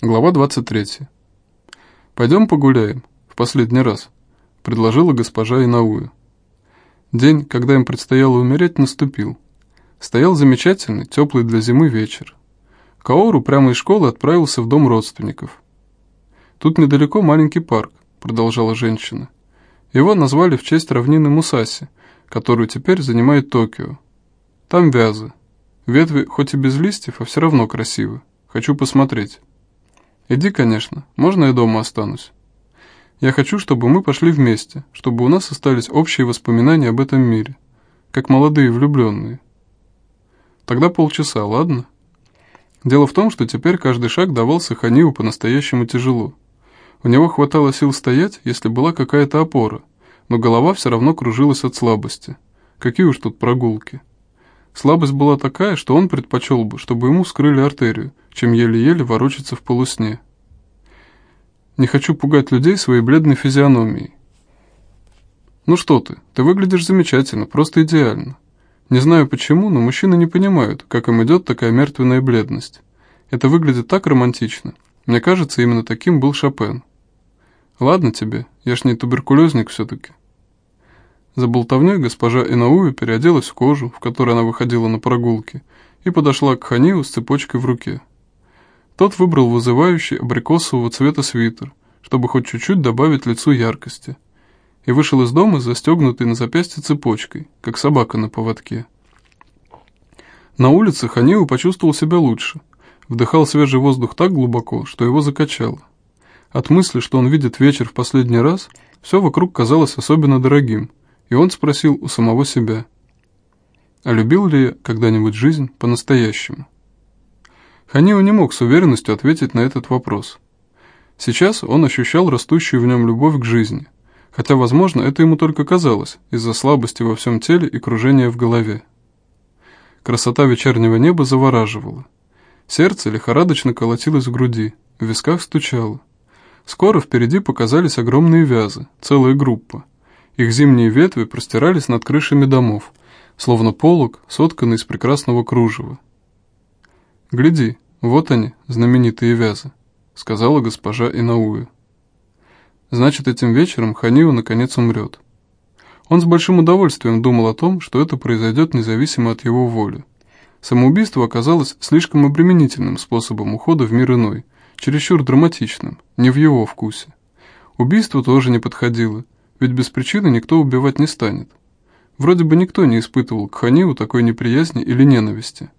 Глава 23. «Пойдем погуляем, в последний раз», — предложила госпожа Инауя. День, когда им предстояло умереть, наступил. Стоял замечательный, теплый для зимы вечер. Каору прямо из школы отправился в дом родственников. «Тут недалеко маленький парк», — продолжала женщина. «Его назвали в честь равнины Мусаси, которую теперь занимает Токио. Там вязы. Ветви хоть и без листьев, а все равно красивы. Хочу посмотреть». «Иди, конечно. Можно я дома останусь?» «Я хочу, чтобы мы пошли вместе, чтобы у нас остались общие воспоминания об этом мире, как молодые влюбленные». «Тогда полчаса, ладно?» Дело в том, что теперь каждый шаг давался Ханиу по-настоящему тяжело. У него хватало сил стоять, если была какая-то опора, но голова все равно кружилась от слабости. Какие уж тут прогулки. Слабость была такая, что он предпочел бы, чтобы ему вскрыли артерию, чем еле-еле ворочаться в полусне. Не хочу пугать людей своей бледной физиономией. Ну что ты, ты выглядишь замечательно, просто идеально. Не знаю почему, но мужчины не понимают, как им идет такая мертвенная бледность. Это выглядит так романтично. Мне кажется, именно таким был Шопен. Ладно тебе, я ж не туберкулезник все-таки. За болтовней госпожа Инауи переоделась в кожу, в которой она выходила на прогулки, и подошла к Ханию с цепочкой в руке. Тот выбрал вызывающий абрикосового цвета свитер, чтобы хоть чуть-чуть добавить лицу яркости, и вышел из дома с застегнутой на запястье цепочкой, как собака на поводке. На улице Ханиу почувствовал себя лучше, вдыхал свежий воздух так глубоко, что его закачало. От мысли, что он видит вечер в последний раз, все вокруг казалось особенно дорогим – и он спросил у самого себя, а любил ли я когда-нибудь жизнь по-настоящему? Ханио не мог с уверенностью ответить на этот вопрос. Сейчас он ощущал растущую в нем любовь к жизни, хотя, возможно, это ему только казалось из-за слабости во всем теле и кружения в голове. Красота вечернего неба завораживала. Сердце лихорадочно колотилось в груди, в висках стучало. Скоро впереди показались огромные вязы, целая группа. Их зимние ветви простирались над крышами домов, словно полог, сотканный из прекрасного кружева. «Гляди, вот они, знаменитые вязы», — сказала госпожа Инауя. «Значит, этим вечером Ханиу наконец умрет». Он с большим удовольствием думал о том, что это произойдет независимо от его воли. Самоубийство оказалось слишком обременительным способом ухода в мир иной, чересчур драматичным, не в его вкусе. Убийство тоже не подходило — ведь без причины никто убивать не станет. Вроде бы никто не испытывал к Ханиву такой неприязни или ненависти.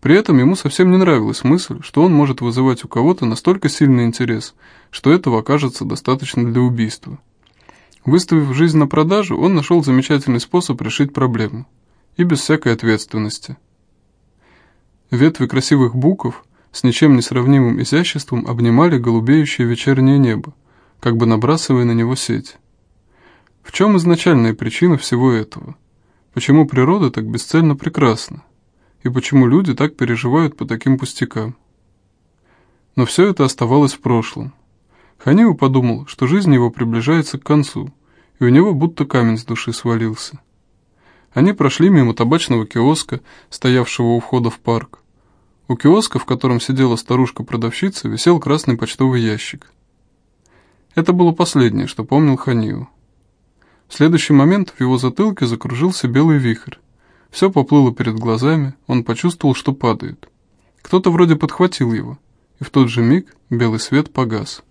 При этом ему совсем не нравилась мысль, что он может вызывать у кого-то настолько сильный интерес, что этого окажется достаточно для убийства. Выставив жизнь на продажу, он нашел замечательный способ решить проблему. И без всякой ответственности. Ветви красивых букв с ничем не сравнимым изяществом обнимали голубеющее вечернее небо, как бы набрасывая на него сеть. В чем изначальная причина всего этого? Почему природа так бесцельно прекрасна? И почему люди так переживают по таким пустякам? Но все это оставалось в прошлом. Ханиу подумал, что жизнь его приближается к концу, и у него будто камень с души свалился. Они прошли мимо табачного киоска, стоявшего у входа в парк. У киоска, в котором сидела старушка-продавщица, висел красный почтовый ящик. Это было последнее, что помнил Ханиу. Следующий момент в его затылке закружился белый вихрь. Все поплыло перед глазами, он почувствовал, что падает. Кто-то вроде подхватил его, и в тот же миг белый свет погас.